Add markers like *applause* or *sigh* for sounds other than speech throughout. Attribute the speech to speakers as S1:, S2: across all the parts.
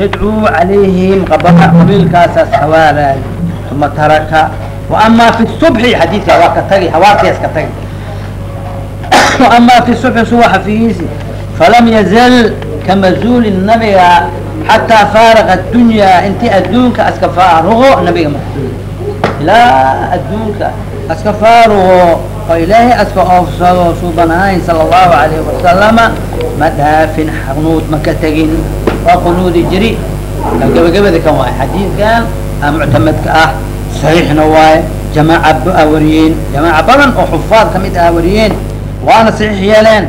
S1: yadcuu calayhim qabiilkaasaas hawaalaay uma taraka waama fi subxi xadiidka waa ka tagi hawaarkias ka tagi waama fi subxi subaxa figiisi falam yazal kamazuuli nabiga xataa faaraqa adunyaa intii adduunka aska faarugo nabiga masuul ilaa adduunka aska faarugo oo ilaahay aska oofsado suuban ahayn sala allahu alayhi wasalama ma dhaafin xanuud ma ka tegin waa qunuudi jiri gabagabada kan waaye xadiidkan aa ah saxiixna waaye jamaaca wariyeen jamaaca badan oo xufaad ka mid ah wariyeen waana saxiix yeeleen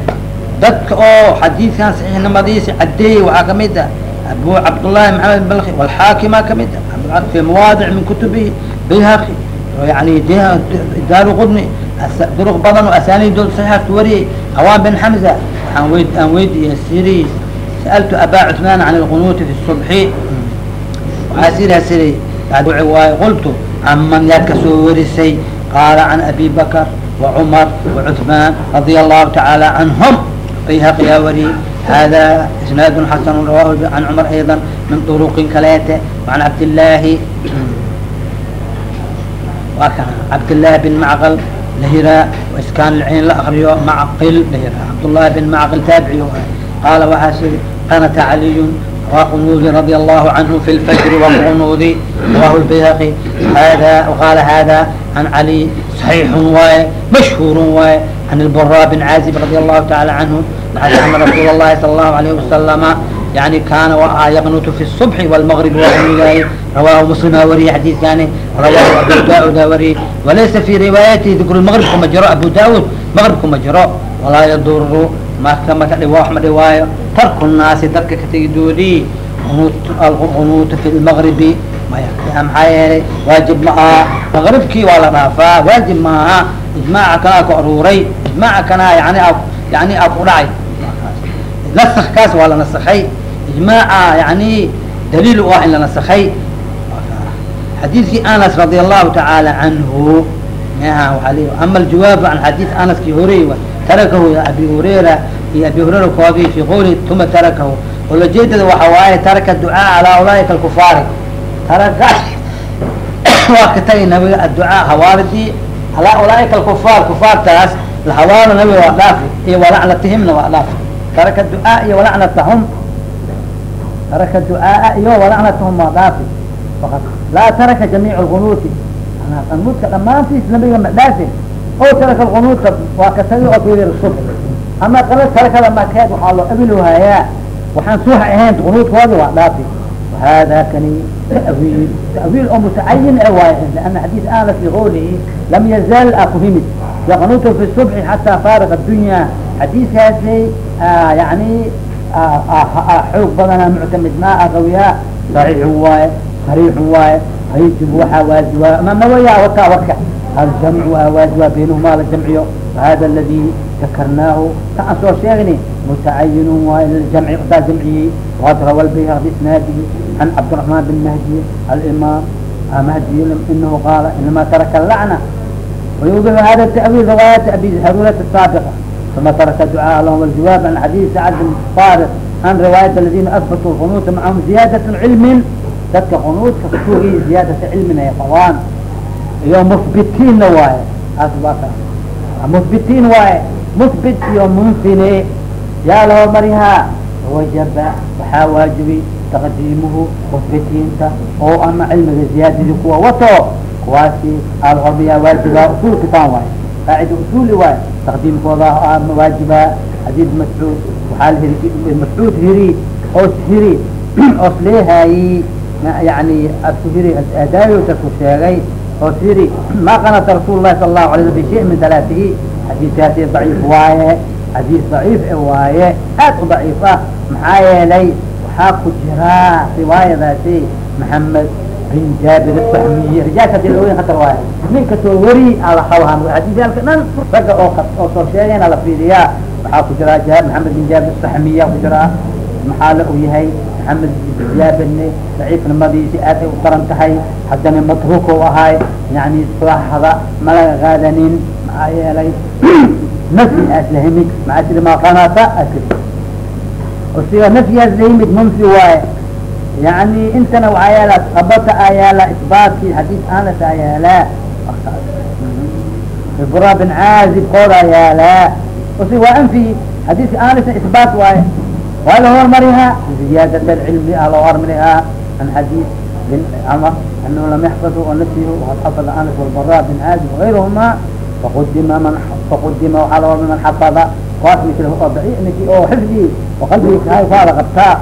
S1: dadka oo xadiidkan saxiixnimadiisi cadeeyey waxaa ka mid ah abu cabdullahi maxamed balki walxaakima ka mid ah fi mawaadic min kutubihi bayhaqi yani daaru duruq badan oo asaaniidood saxiixaas wariyey awaan bin xamza waxaan weyd aan weydiiyey siri سألت أبا عثمان عن القنوت في الصبح وعسير هسري قلت عمن ياك سورسي قال عن أبي بكر وعمر وعثمان رضي الله تعالى عنهم فيها قياوري هذا إسناد حسن رواه عن عمر أيضا من طرق كلاته وعن عبد الله وكان عبد الله بن معقل لهراء وإسكان العين لأخريو معقل لهراء عبد الله بن معقل تابعي قال وحسن قنت علي وقنود رضي الله عنه في الفجر والقنود رواه البيهقي هذا وقال هذا عن علي صحيح ومشهور عن البراء بن عازب رضي الله تعالى عنه أن رسول الله صلى الله عليه وسلم يعني كان يقنط في الصبح والمغرب والعشاء رواه مسلم وري حديث ثاني رواه أبو داود وري وليس في روايته ذكر المغرب كما جرى أبو داود مغرب كما جرى ولا يضر ما كما رواية tarku الnaasi dadka kategidoodii qunuuta fi lmagribi maxaa yeelay waajib ma aha. Maqribkii waa la dhaafaa. Waajib ma aha. Ijmaaca kanaa ku aruuray. Ijmaaca kanaa yani yani aa ku dhacay. Nask kaas waa la naskay ijmaaca yani daliil u ah in la naskay xadiidkii anas radi allahu tacaala canhu mh waaa ama aljawaab an xadiid anaskii horeey tarakahu abi hurera iyo abi hurayra koodii fi qowli tuma tarakahu olajeedada waxa waaye taraka ducaa calaa ulaaika alkufaari. Tarakaas *coughs* waa ka tagay nabiga adducaa hawaaridii alaa ulaaika alkufaar. Kufaartaas lahawaano nabiga waa dhaafi iyo walacnatihimna waa dhaafi taraka ducaa iyo walacnatahum. Taraka ducaaa iyo walacnatahum waa dhaafi. Laa taraka jamiic lqunuuti qanuudka dhammaantiis nabiga ma dhaafin o taraka lqunuudka waa ka tagay oo fiiri subx ama kala tarakada markeed waxaa loo abilhaayaa waxaan suux ahayn qunuudkooda waa dhaafi hada kani tawiil tawiil oo mutacayin e waay lana xadiis aana fi qowlihi lam yazal akuhimid yaqnutu fi subxi xataa faariq addunya xadiiskaasi yani xoog badana muctamadmaa a qawiyaa saxiixu waaye sariixu waaye hayjib waxaa waaji waayo ama wataa warka aljamcu waa waaji waa la jamciyo wahada ladi ذكرناه ka an soo sheegni متعين waay للجمع taa جمعiyey وqad rwى البyهq بإسناaده عن عبدالرحمن بن مهدي الإمام مهدي إنه قال إنما ترك اللعنة ويوضح هذا التأويل رواية أبي هرولة السابقة ثم ترك دعاء لهم الجواب عن حديث سعد بن فارس عن رواية الذين أثبتوا القنوت معهم زيادة علم تلك قنوت كفتوه زيادة علم يا قوان يوم مثبتين واي أثبت مثبتين msbit iyo mnfine yaa loo marihaa wajaba waxaa waajibi taqdiimuhu musbitiinta oo ama cilmiga ziyaadadii kuwa wato. Kuwaasi alhormayaa waajiba usul kitaan waay. Qaacida usuli waay. Taqdiimkooda ama waajibaa xadiid mascuud waaa mascuud hiri os hiri *clears throat* os leehayi yani ashiri adaayotaku sheegay. Os hiri *clears throat* ma qanata rasuul lahi sala allahu alay bi shay min dalaatihi xadiiskaasi daciif waaye xadiis daciif waaye aad u daciif ah. Maxaa yeelay waxaa ku jiraa riwaayadaasi maxamed bin jaabir asahmiye rijaalka khatar waayo ninka soo wari ala qabahan xadiisyaalka dhan ragga oo oo soo sheegayna la fiiriyaa. Waxaa ku jiraa maxamed bin jaabir asahmiya ku jiraa maxaa la u yahay maxamed jaabirne daciifnimadiisi aad ay u daran tahay. Haddana matruuk u ahaay yani saaxada malaga qaadanin maxaa yeelay *clears throat* nafyi aas lahimid maxaa sida ma qanata as siga nafyigaas lahimid munfi waaye. Yani intana waxaa yaalla abata aa yaalla isbaatkii xadiis anas aa yaalaa bura bin caazib koodaa yaalaa usi waa anfi xadiiska anisna isbaat waaye. Waa la hormarihaa ziyaadat alcilmi a loo hormarihaa an xadiis bin camar anahu lam yaxfadu onasihu waqad xafada anas walbara bin caazib wagayrahuma faqudima man faqudima waxaa la hormari man xafada kuwaas mikl oo daciif niki oo xifdi oo qalbigi kahay faada qabtaa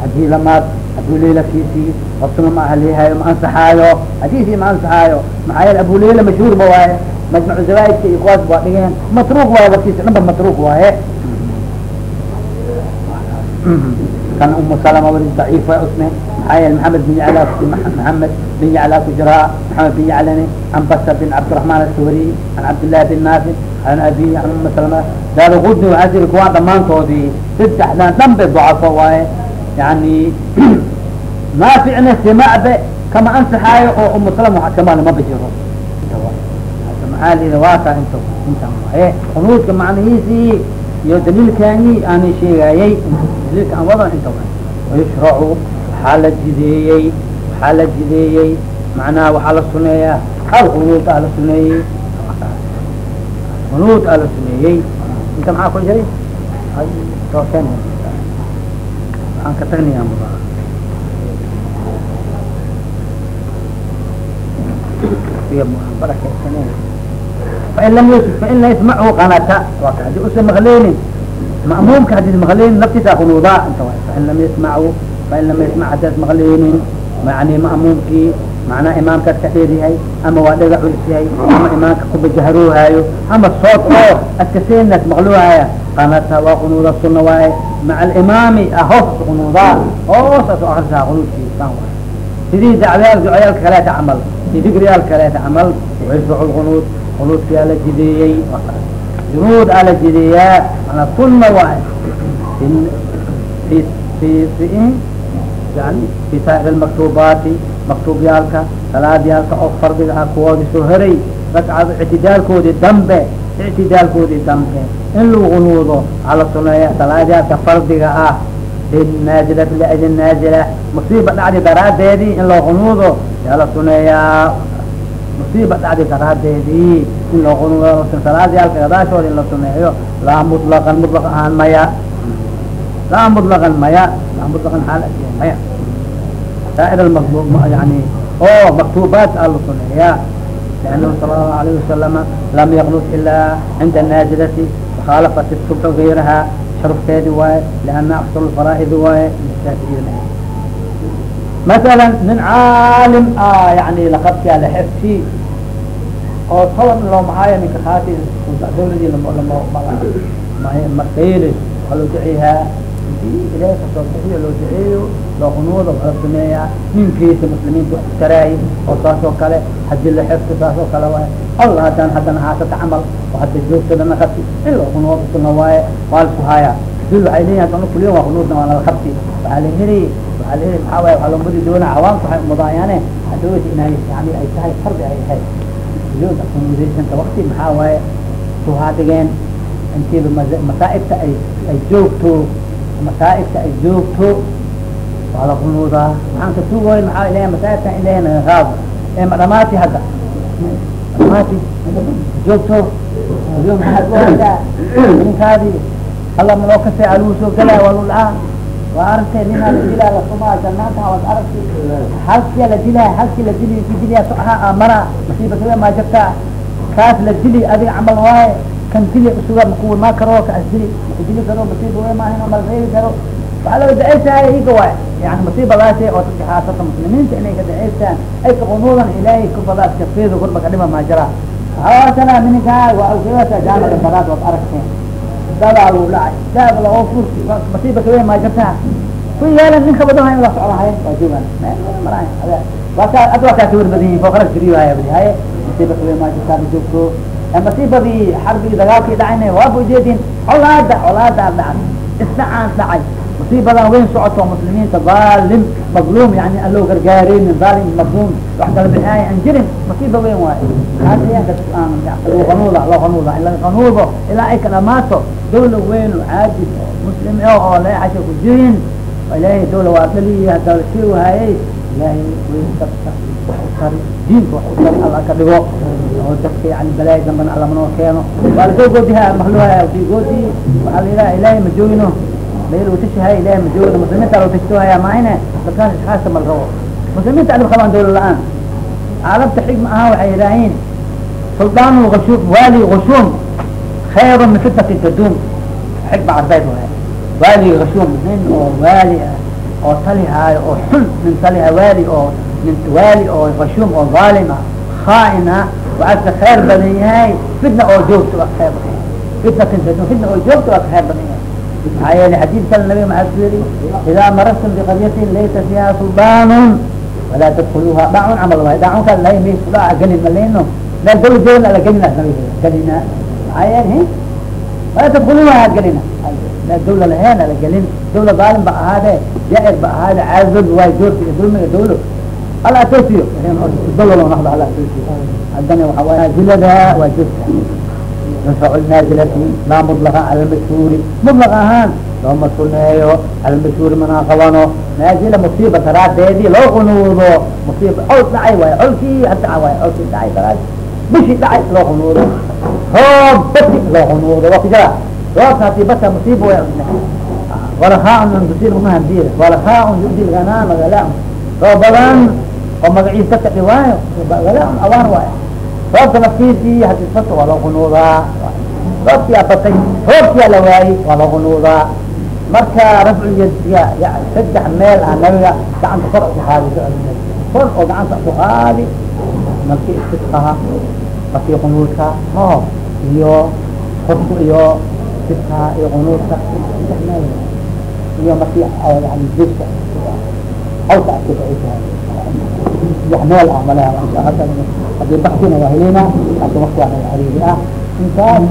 S1: haddii lamaad abu layla kiisii qabtuna ma ahlihayo ma ansaxaayo hadiisii ma ansaxaayo maxaa yeele abu layla mashhuur ba waaye majmacu zawaaidka iyo kuwaas waa dhigeen matruuk waaye warkiisa dhan ba matruuk waaye kan umu wali daciif way usme maxaa yeele maxamed bin yacla maxamed bin yacla ku jiraa maxamed bin yaclani can basr bin cabdiraxmaan asawari can cabdillahi bin naafic an abi an uma salama daarugudni waxaa jiri kuwaan dhamaantoodii saddexdan dhan bay dacafo waaye yani naaficna simacbe kama ansaxaayo oo umu salama waxa kamale ma bajiro maxaa lida waaka int intan waaye qunuudka macnihiisii iyo daliilkaani aanay sheegaayey daliilka aan wadan inta wayushracu waxaa la jideeyey waxaa la jideeyey macnaha waxaa la suneeyaa hal qunuud aa la suneeyey. Qunuud aa la suneeyey. Inta maxaa ku jiray? Tooken waxaan ka tagnaya muda barakeysaneen fain lam yusuf fain la yasmachu qanata waa ka haddii usa ma'muumka haddii maqleynin naftiisa qunuudaa inta fain lam yasmachu fain lam yasmac hadaad maqleynin yani ma'muumkii macnaha imaamkaad ka dheeryahay ama waa dhaga culus ama imaamka kubajaharuuhaayo ama sood oo adkaseenaas maqluuhaya qanata waa qunuuda suna waaye maca alimaami a hoos qunuudaa hoosaas oo akrisaa qunuudkiisaan waay sidii dacwayaal ducayaalka kaleeta camal iyo kaleeta camal wayusbaxu lqunuud qunuudkiyaa la jideeyey junuud aa la jideeyaa manaa sunna waay fi yani maktuubyaalka salaadyaalka oo fardiga ah kuwoodi soo heray ragcada ictidaalkoodii dambe ictidaalkoodii dambe. In lagu qunuudo waxaa la suneeya salaadyaalka fardiga ah linaazilati liajli naazila musiiba dhacdi daraadeedii in loo qunuudo yaa la suneeyaa musiiba dhacdi daraadeedii in loo qunuudo salaadyaalka gadaashooda in la suneeyo laa mutlaqan mutlaq ahaan maya laa mutlaqan maya laa mutlaqan xaal maya saair almatlub yani oo maktubaat aa la suneeyaa لأنه صلى الله عليه وسلم لم يقنط إلا عند النازلة وخالفت السبع غيرها شرفteedi waaye لأنa أفصل الفرائض waaye maala nin caalim ah yani laqabkaa la xefti oo toban loomahaaya minka haati dawladii markayli waa loo duceeyahaa intii ilahay ka soo bixiyo loo duceeyo loo qunuuda waa la sameeyaa ninkiisa muslimiinta wax taraayi oo saas oo kale haddii la xefto saas oo kale waay alla haddaan haddana haasata camal oo hadda joogtadana qabti in loo qunuuda kuna waaye waa la ku haayaa dul waxay leeyihiin hadana kuliyan waa qunuudna waa nala qabti waxaa la heli waxaa la heli maxaa waaye waxaa loo mudi doonaa cawaamka waxay umudaayaane hadhawati inay yani ay tahay fardi ay ahayd kuliyoda qunuudaysanta wakti maxaa waaye suhaa dhigeen intiiba masaa'ibta ay ay joogto masaa'ibta ay joogto waa la qunuudaa maxaan ka tuugooy maxaa ilahay masaa'ibta ilahay naga qaado ee ma dhamaati hadda dhamaati joogto ninkaadi alla maloo kasay aluu soo galaa waa lu dhacaa waa aragtay ninaa la dilaa lasumaa janaanta waad aragtay halkia la dilaa halkii la dili ki diliyaa soaha mara masiibatawe maa jirtaa kaas la dili adiga camal waaye kan dili usuga maku ma karo kaas dili maku dili karo masiiba we maahin mal reebi karo. Waxaa laga iga waay yani masiibadaasi oo dadka haasata muslimiinta inay ka dacaystaan ay ka qunuudan ilaahay kubadaas kafeeda korba kadhima maa jira haasana mininkaa waa awsadaasa jaamada baraad waad aragteen dadaa lu dhacay daaba lao furti masiiba kawe maa jirtaa ku yeelan ninka wadaha in la socdahay waa joogaan mara waa ka ad waa kaa sawir badan yihiin fooqala jiriwaaya budi haye masiiba kawe maa jirtaa ma joogto masiibadii xarbigii dagaalkii dhacayna waaba ujeedin colaada colaadaa dhacay isdhacaan dhacay masiibadan weyn socoto muslimiinta daalim madluum yani aan loo gargaareynin daalim madluum wax kala bixinaaya aan jirin masiiba weyn waayo loo qanuuda loo qanuuda in laga qanuudo ilaa ay ka dhamaato dawla weyn oo caajis muslim oo leexasha ku jirin ilaahay dawla waa dhali hadda la sii waayey wax u tari diinka wax alla ka dhigo oo dadka yani balaaya dambana alla manoo keeno waa la soo goodiha mahluha goodi waxaa la yidhaha ilaahay ma joogino meel uu tashahay ilaahay ma joogino muslimiinta loo tashtohaya maahine dadkaas isxaasa mal rabo muslimiinta adib qabaan dawla la'aan caalamta xigma ahaa waxay yidhaahiin suldaan ashum wali ashum khayr min fitnati taduum xigma carbeed waay wali ashum nin oo waali ah oo talihaayo oo xun nin taliha waali oo nin waali oo ashum oo zaalim ah khaain khayr badan yahay fitna oo joogto waa khayr badan yahay fitnatin fitna oo joogto waa khayr badan yahay maxaa yeele xadiid kale nabiga maxaa ku yidhi idaa marartum biqaryatin laysa fiiha sulbaanun walaa tadkuluuha dhacun camal waay dhacun kaa lahay maysu dhaca gelin maleyno meel dawla joogna ala gelina nabiga gelina maxaa yeele walaa tadkuluuha ha gelina meel dawla laheen ala gelin dawla daalim ba ahaade jaair ba ahaade caadod waay joogta iyo dulmiga dawlo alla atoosiyo dawla loo naqdo alla atoosiyo haddana waxa waay naazilada waa joogta ينفع النازلة لا مطلقا على المشهور مطلق ahaan looma suneeyo على المشهور mana qabano naazila musiiba daraadeedii loo qunuudo musiiba col dhacay waay colkii hadaca waay colkii dhacay daraad bishii dhacay loo qunuudo roob bati loo qunuudo waa kujira roobka hadii bata musiiba way walahaa an tusir mahadira walahaa yudi lganaa magala roob badan oo magaciis dadka dhiwaayo magala awaan waayo roobka naftiisii haddii bata waa loo qunuudaa roobkiyaa batay roobkiyaa la waayey waa loo qunuudaa. Marka rafculyadya yani saddex meel ah nabiga gacanta kor ku qaadi kor oo gacanta ku qaadi markii istisqaha markii qunuudka no iyo korku iyo istisqaha iyo qunuudka saddex meel. Iyo markii yani jiska hawka askita ay tahay saddex meel ah malaha haddii baxsina waa helina laakin waa xariiri ah intaas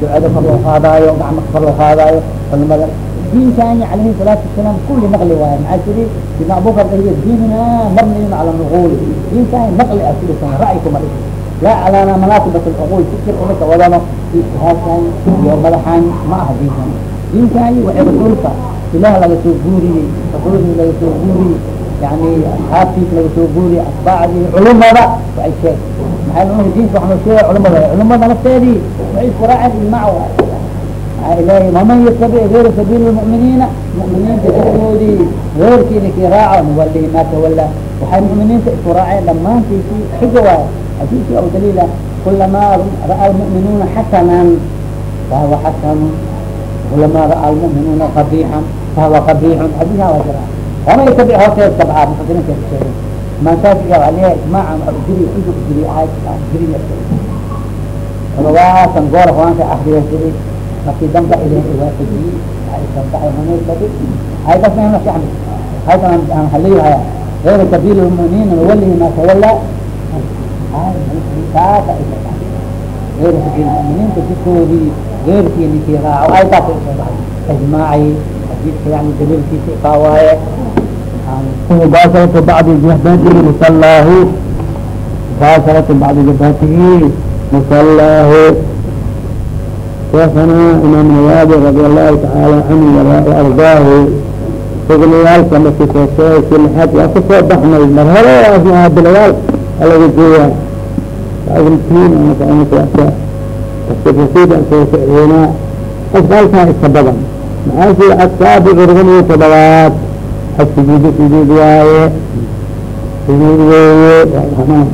S1: ducada kor loo qaadaayo gacmaka kor loo qaadaayo culimada diinkani alayhi salaatu wasalaam kulli naqli waaye maxaa jiri sidna abubakar dhahiyo diinuna mabniyun cala nuquli diinkani naqli ah kudhisan ra'yi kuma laa calaa manaasibat alcuqul fikir umaka wadano ijtihaadkan iyo madaxan ma aha diinkani diinkani waxay rasuulka ilaah laga soo guuriyey rasuulkii laga soo guuriyey yani asxaabtiisa laga soo guuriyey atbaacdii culumada waxay sheeg lumada diinka waxanu sheegay culamada culamada nafteedii waxay isku raaceen ijmac waay ilahi waman yatabic gayra sabiili lmu'miniina mu'miniinta dadkoodii geyrkiina kii raaco nuwalihi ma tawala waxay mu'miniinta isku raaceen dhammaantiisii xiga waayo xadiiskii aw daliila kulamaa ra'a almu'minuuna xasanan fahuwa xasanu kulamaa ra'a almu'minuuna qabixan fahuwa qabixun xadiisaa waa jira waman yatabic hoosteed sabca mufasiriinta sheegay waa leeyahay ijmaaca jiri inta ku jiri ahayd jiri labawaasan goor hoanka akriya jiri markii damba ijmaaci xadiidka yani daliilkiisa ikaa waaye
S2: مباشرة بعض جهبته مصلاه مباشرة بعض جهبته مصلاه شيخنا إمام نوابي رضي الله تعالى عنه وأرضاه شغليال كما تكوشي كل حد يكفو بحنا المرهلة وأسمها بالعيال الذي جوا بعض المسلمين أنا كأنا كأسا التفاصيل أن هنا أسفلتها السببا معاشي أكتاب غرغني سبوات السجود سجود وايه سجود وايه محمد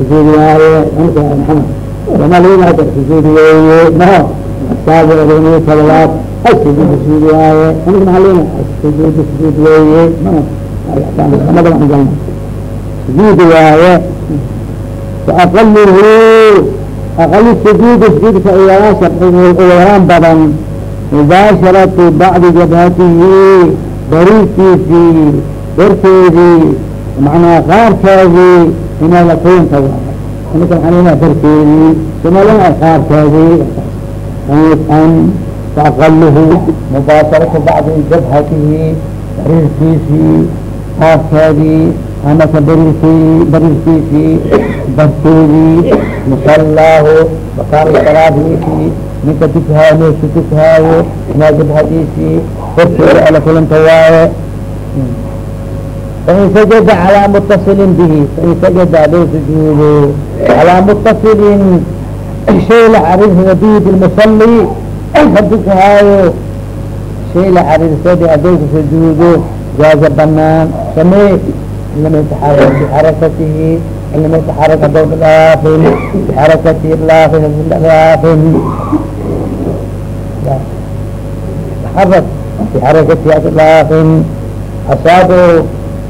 S2: سجود وايه انت يا محمد وما لينا هذا سجود وايه ما هو السابع الغنية صلوات السجود سجود وايه انت ما لينا السجود سجود وايه ما هو الأحكام محمد عن جنة سجود وايه فأقله أقل السجود سجود فإياه شرحه الأولان بدن مباشرة بعض جبهته bariiskiisii darteedii macnaa qaarkeedii inaa la kuunta imika waxaan lenaha darteedii sumalaa qaarkeedii an faaqaluhu mubaasharatu bacdi jabhatihi bariirkiisii qaarkeedii amaka bariirkii bariirkiisii darteedii musallaahu bakaari salaadiisii ninka tukhaayo meeshu tukhaayo inaa jabhadiisii darteeda ala kulanta waaye fain sajada calaa mutasilin bihi fain sajada haduu sujuudo calaa mutasilin shay la xariirsada bihi bilmusali hadukahaayo shay la xariirsada haduu ku sujuudo jaaza banaan samee bixarakatihi lam yataxarak hadou dhaafin bixarakatihi dhaafin dhaafin taxarak bixarakatihi ad dhaafin asaado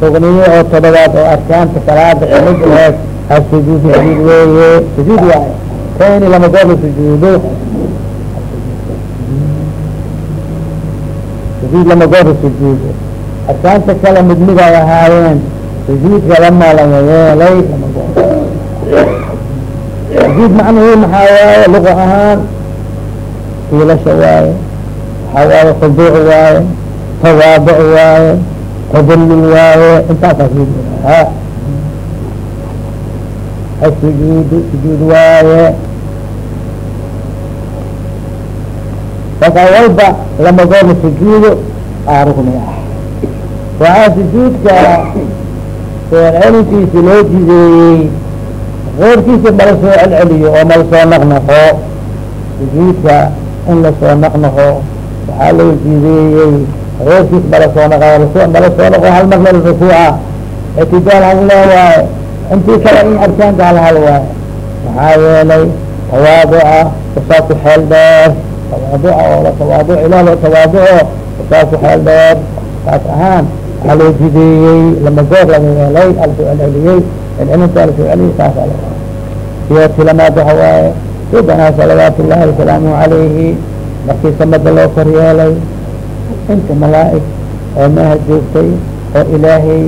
S2: rugniyo oo todobaad oo arkaanta salaada ka mid aheed asujuud sujuud weeye sujuud waaye kayni lama gooba sujuudo sujuud lama gooba sujuudo arkaanta kale mid mid ay ahaayeen sujuudka lama laga yeelay sujuud macnuhu maxaa waaye? Luqa ahaan fiilasha waaye waxaa waaye? Khuduuc waaye tawaabuc waaye tadalul waaye intaasaa ha. Asujuud sujuud waaye. Marka walba lama gooba sujuudo aa rugni ah. Waxaa sujuudka socelcelintiisi loo jideeyey keyrkiisa mala soo celceliyo oo mala soo naqnaqo sujuudka in la soo naqnaqo waxaa loo jideeyey keyrkiis mala soo naq mala soo naqo hal mar lala rukuuca ictidaal hal leewaaye intii kale in arkaanka hal hal waaye maxaa yeelay tawaaduca usaa ku xeel dheer tawaaduca oo la tawaaduc ilah loo tawaaduco usaa ku xeel dheer saas ahaan waxaa loo jideeyey lama goor laga yeelay alasoo celceliyey celcelinta alasoo celiyey saasa la iyo tilamaad waxa waaye subanaa salawaat ullahi wasalaamu calayhi markii samada loo kor yeelay inta malaa'ig oo meha joogtay oo ilaahay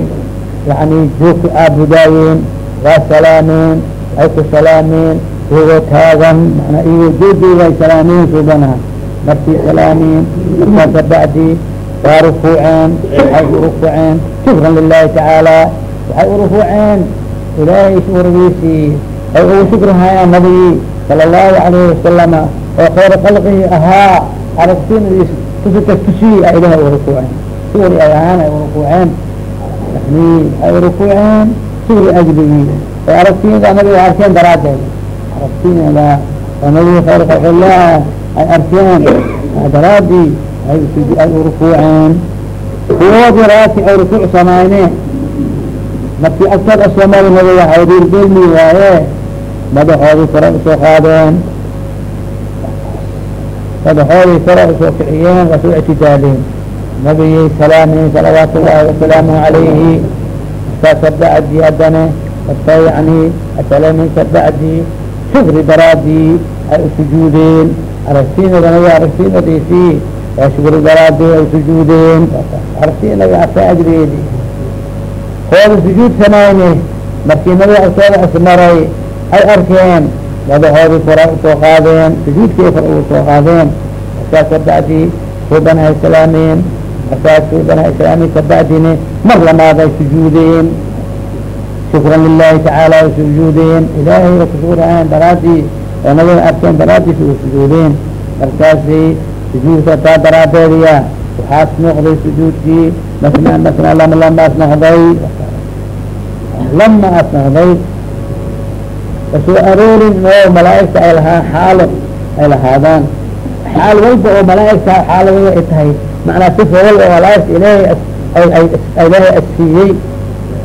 S2: yani joogta aabudaayeen waa salaameen waxay ku salaameen iyagoo taagan manaa iyagoo joogooda ay salaameen subanaha markii salaameen markaa kabacdi waa rukuuceen waxay u rukuuceen shukran lilahi tacaala waxay u rukuuceen ilaahay shuuradiisii ay ugu shukrihayaan nabigi sala allahu alayhi wasalama oo khayra khalqihi ahaa. Aragtinadiis tusikas tusiyi a ilahay u rukuuceen suuri ay ahaan ay u rukuuceen yani ay rukuuceen suuri ajligii oo aragtiyada nabiga arkeen daraadeed aragtiyada oo nabiga khayra khalqillah ay arkeen. Daraadii ay ay rukuuceen kuwoodi raati ay rukuuc samayneen markii agtar asomali nabiga hayriir gelmi waaye madaxoodii kore u soo qaadeen madaxoodii kore u soo kiciyeen wasoo ictidaaleen nabigay salaameen salawaat wasalaamu calayhi markaa kabacdi haddana marka yani asalaameen kabacdi shukri daraadii ay usujuudeen aragtiinadana waa aragtiinadiisii waa shukri daraadii ay sujuudeen aragtiinaga arka ajrigeedi kooda sujuud samayne markii nabiga agtooda ismaray ay arkeen madaxoodii kora u soo qaadeen sujuudkii kor ugu soo qaadeen. Markaas kabacdi suuban hay salaameen markaas suuban hay salaameen kabacdina mar lamaad ay sujuudeen. Shukran lilahi tacaala ay sujuudeen. Ilaahay oo kusuurahaan daraadii oo arkeen daraadiis sujuudeen. Markaasi sujuudka taa daraadeediya waxaas noqday sujuudkii masna masna lama lamaas noqday lama as noqday ka soo aroorin oo malaaigta ay lahaan xaalo ay lahaadaan xaal walba oo malaaigta xaaladooda ay tahay macnaa sifa walba oo malaaigta ilaahay ay ilaahay asiiyey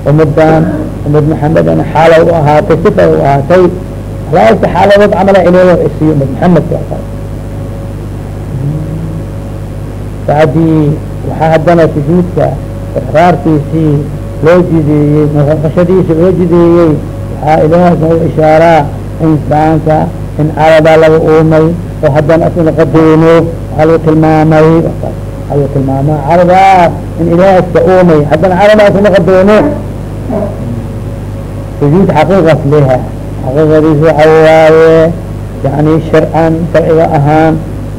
S2: umadan umad maxamedana xaala u ahaatay sifa u ahaatay malaaigta xaaladood camala ilaahay asiiye umad maxamedka bacdii waxaa haddana sujuudka ixraarkiisii loo jideeyey naqashadiisa loo jideeyey waxaa ilaah nagu ishaaraa insaanka in caradaa laga uumay oo haddana as inaqadoono waxaa lagu tilmaamay waxaa lagu tilmaamaa caradaa in ilaah iska uumay haddana caradaa isnaqadoono sujuud xaqiiqas leha xaqiiqadiis waxa waaye yani sharcan sharciga ahaan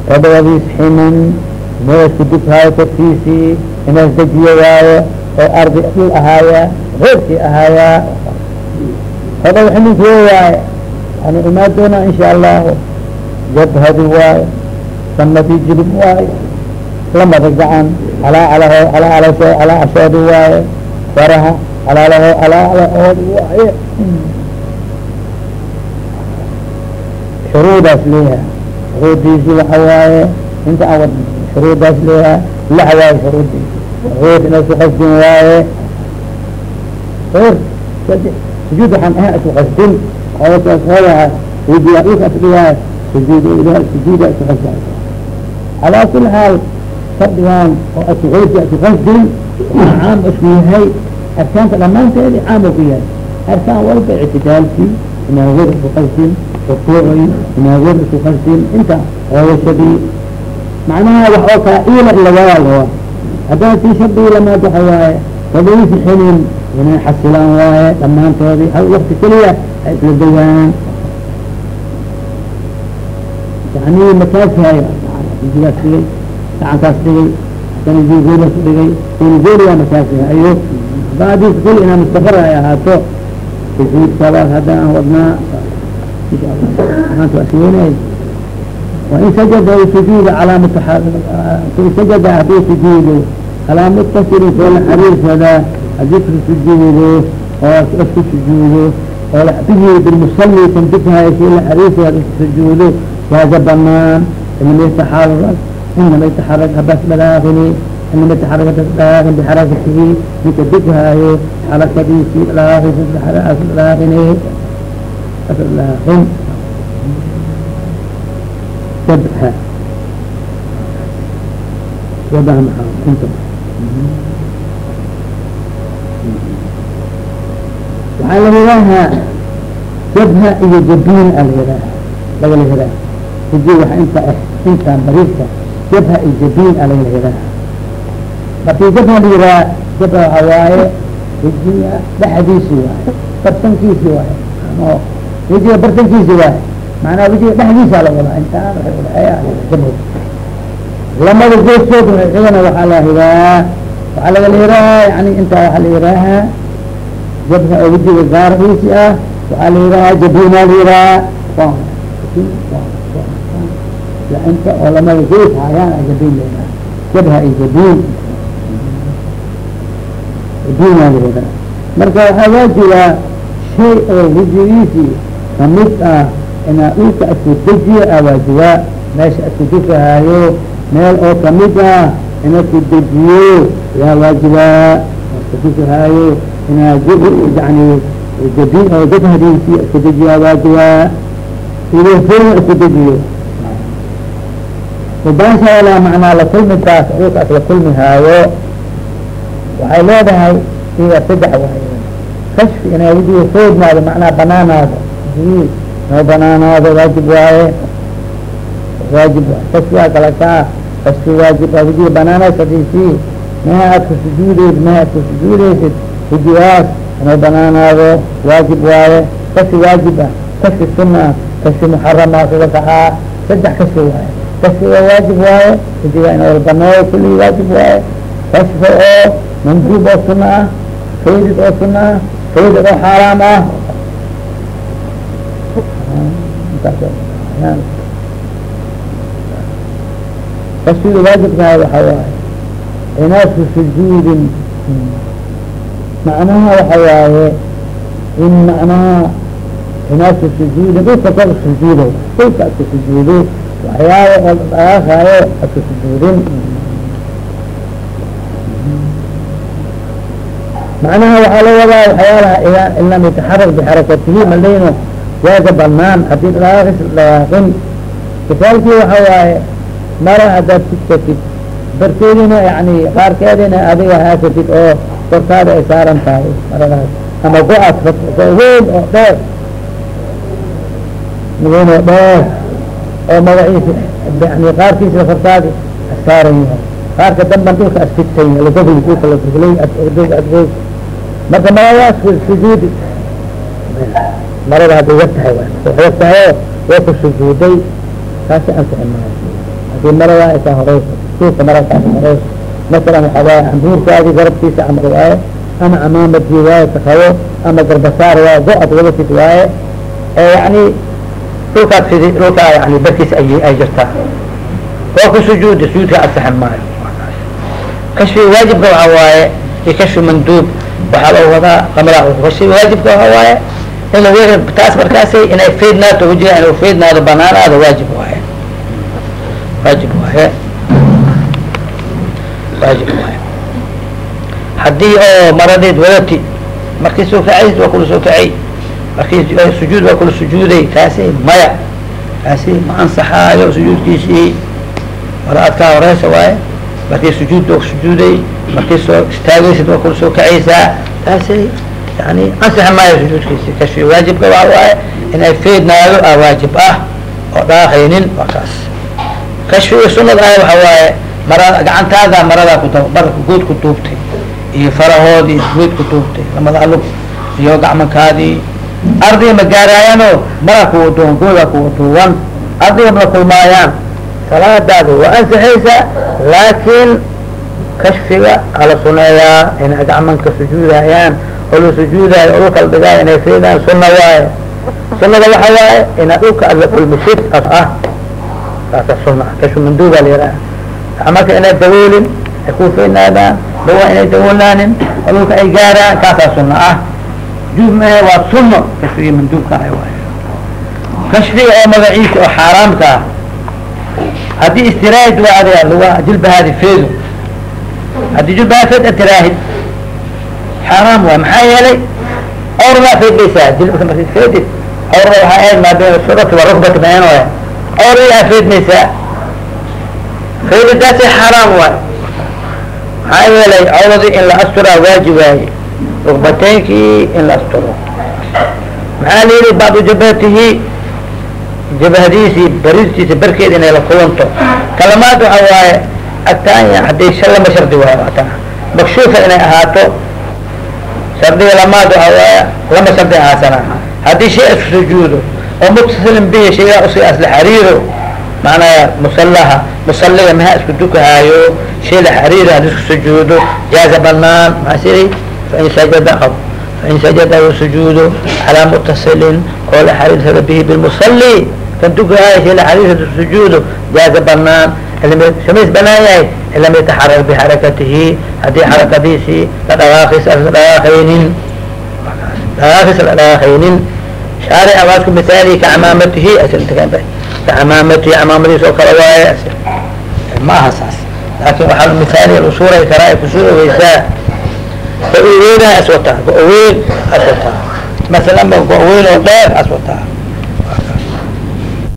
S2: todobadiis ximan meesku dubhaayo korkiisii inaas dejiyo waaye oo ardi dhul ahaaya reerkii ahaaya todoba ximinki waaye yani imaan doonaa insha allahu jabhadi waaye sanadii jilib waaye lamada gacan alaacalaho alaalasho alaacashooda waaye faraha alaalaho alaalahood waaye shuruudaas leeyaha shuruudiisi waxa waaye inta aan shuruudaas leeyaha lix waaye shuruudiisi ruux ina isku qasdin waaye sujuud waxaan ahayn isku qasdin ooaa wediya dhulka sujuud ilah sujuuda isku qasda calaa kuli xaal fadhigaan oo askuqoysi isku qasdin caam isku yahay arkaanka dhamaanteedi caam ku yahay arkaan walba ictidaalkii inaa wer isku qasdin rukuuci inaa wer isku qasdin inta hooyashadii macnaha wax oo kala iila ilawaa haddana sii shardigii lamaad waxa waaye fadaysi xinin inay xasilaan waaye dhamaantoodii hal wakti keliya ay isla dawaan yani makaashahay jigaas dhigay gacankaas dhigay kana jigoolaas dhigay jigooliyaa makaashahay ayo baadiis kul inaa mustaqar ay ahaato sujuud salaad hadda aan wadnaa maanta waa siweynay wain sajada sujuuda calaa mutain sajada haduu sujuudo calaa muttasilin oo la xariirsadaa hadikru sujuudo oo isku sujuudo oo bihi bilmusali kan dikahay si la xariirsada isku sujuudo waaga banaan inama yataxarar inama yataxarak habas dhalaaqini inama yataxarak habas dhalaaqin bixarakatihi ninka dikhaayo xarakadiisi dhalaaqis dhalaaqini dhalaaqin sabha sabha maxaa inta waxaa la yidhaahaa jabha iyo jabiin a la yidhaaha lagala yidhaaha siji waa inta ah intaan bariirka jabha iyo jabiin a lagala yidhaaha markii jabha la yidhaha jabha waxa waaye waaye bartankiisi waaye wejiga bartankiisi waaye macnaha wejiga dhexdiisa la wadaa intaan waay udhaxeeya jabho lamada geesood iyagana waxaa la yidhaha waxaa lagala yidhaha yani intaa waxaa la yidhaaha jabha oo wejiga gaarkiisi ah. Waxaa la yidhaha jabina la yidhaha inta oo lamada gees hayaan jabin la yidhaha jabha iyo jabin jabina la yidhaha marka waxaa waajibaa shay oo wejigiisi ka mid ah inaa dhulka isku dejiyo a waajibaa meesha isku difahaayo meel oo ka mid ah ina ku dejiyo yaa waajibaa isku difahaayo inaa yani oo jabhadiisi isku dejiyaa waajibaa idofoona isku dejiyo mubaasharala macnaa lakulmintaas dhulkaas lakulmi haayo waxay leedahay saddex waay kashfi inay wajiga foodnaado macnaa banaanaado inoo banaanaado waajib waaye waajib kashfigaa kala kaa kashfi waajib waa wajiga banaanaysadiisii meha aad ku sujuudeyd meha aad ku sujuudeysid wajigaas inuu banaanaado waajib waaye kashfi waajib ah kashfi suna kashfi muxarama sida kaxaa saddex kashfi waaye kashfiga waajib waaye wajiga inuu baneeyo kulli waajib waaye kashfa oo manduub oo suna ah faydid oo suna ah faydid oo xaaraam ah kashfiga waajibkaha waxa waaye inaasu sujuudin macnaha waxa waaye in macnaha inaasu sujuudin dhulka ka sujuudo dhulka asku sujuudo waxyaaba oo dhaqaaqaayo asku sujuudin macnaha waxaa la wadaa waxyaalaha in lam yataxarak bixarakatihi malayno waaga banaan haddii dhaqaaqin misaalkii waxa waaye mara haddaad tugsatid barkeedina yani qaarkeedina adiga haasatid oo korkaada ay saaran tahay maradaas ama go'aad weyn oo dheer weyn oo dheer oo magaciisa yani qaarkiisa korkaadi saaran yahay qaarka damban dhulka asfitay lagogli dhulka lagoglay adog adgoog marka maradaas sujuudi marada hadday yar tahay yar tahay way ku sujuuday taasi anfici maayo haddii marada kaa horeyso suuka marada kaa horeyso masalan waxaa waaye ambuurkaadi garabkiisa camal waaye ama amaamadii waaye takabo ama garbasaar waaye go-ad wadasid waaye ee yani dhulkaas sidi dhulkaa yani barkiisa ay ay jirtaa. Waa ku sujuudi sujuudka asixin maayo.
S1: Kashfiga waajibka waxa waaye iyo kashfi manduub waxaa loo wadaa lamada kashfiga waajibka waxa waaye in la taas markaasay inay faydnaato wajiga inuu faydnaado banaanaado waajib waaye. Waajib waaye. Waajib waaye. Haddii oo maradeed wadati markii soo kacays waa kula soo kacay. Markii sujuud waa kula sujuuday taasi maya. Taasi ma ansaxaayo sujuudkiisii. Wala adkaa horeysa waaye. Markii sujuud waa sujuuday markii soo istaagaysid waa kula soo kacaysaa. Taasi yani ansaxi maayo sujuudkiisi kashfi waajibka waa waaye inay faydnaado a waajib ah oo dhaaqaynin waa kaas kashfiga sunada ah waxa waaye mara gacantaada maradaa ku marka good ku duubtay iyo farahoodii good ku duubtay lamada alug iyo gacmankaadii ardiga ma gaaraayaano maraa kuwa duwan goodaa kuwa duuwan ardiga mala kulmaayaan salaadaada waa ansaxaysaa laakiin kashfiga ala suneeyaa inay gacmanka sujuudayaan oo la sujuudayo oo dhulka inay faydaan sunna waaye. Sunada waxa waaye inaad dhulka alla kulmisid ah. Kaasa sunna kashfu manduuba la yihaaha gacmanka inay dawoolin ay ku faydnaadaan dawa inay dawoolaanin oo ay gaaraan kaasaa sunna ah. Juub mahe waa sunno kashfigii manduubka ah waaye. Kashfiga oo magaciisa oo xaaraamka ah. Haddii istiraahid waa waa jilbahaadi feedo haddii jilbaha feed atiraahid xaaraam waay maxaa yeelay? Awradaa feedmaysaa jilbka markid feedid awrada waxaa ahayd maa bayna surati wa rukbati bayan waay awradaa feedmaysaa feedadaasi xaaraam waay maxaa yeelay? Awradii in la asturaa waajib waaye. Rukbateynkii in la asturo. Maxaa la yihi bacdu jabhatihi jabhadiisii baristiisa barkeeda inay la kulanto. Kalamaad waxa waaye agtaanya hadday shan lama shardi waayo atana makshuufa inay ahaato shardiga lamaad waxa waaye lama shardi ahaasana haddii shay isku sujuudo oo mutasilin bihi shaygaa usiga asla xariiro macnaa musallaha musaliga maha isku dukahaayo shay la xariiro haddii isku sujuudo jaaza banaan maxaa siri fain sajada qab fain sajada sujuudo calaa mutasilin oo la xariirsada bihi bilmusali kan dukahaayo shay la xariirsada sujuudo jaaza banaan samays banaan yahay in lam yataxarar bixarakatihi haddii xarakadiisii la dhaqaaqis la dhaqaaqaynin dhaqaaqis la dhaqaaqaynin shaarica waa isku misaali ka camaamatihi ka camaamatihi camaamadiis oo kale waaye ma aha saas laakin waxaa misaali lu suuray karaa ay kusuuroweysaa go-weynaa as wataa go-weyn as wataa masalan ba go-weyn oo dheer as wataa